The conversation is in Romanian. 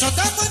Nos tratamos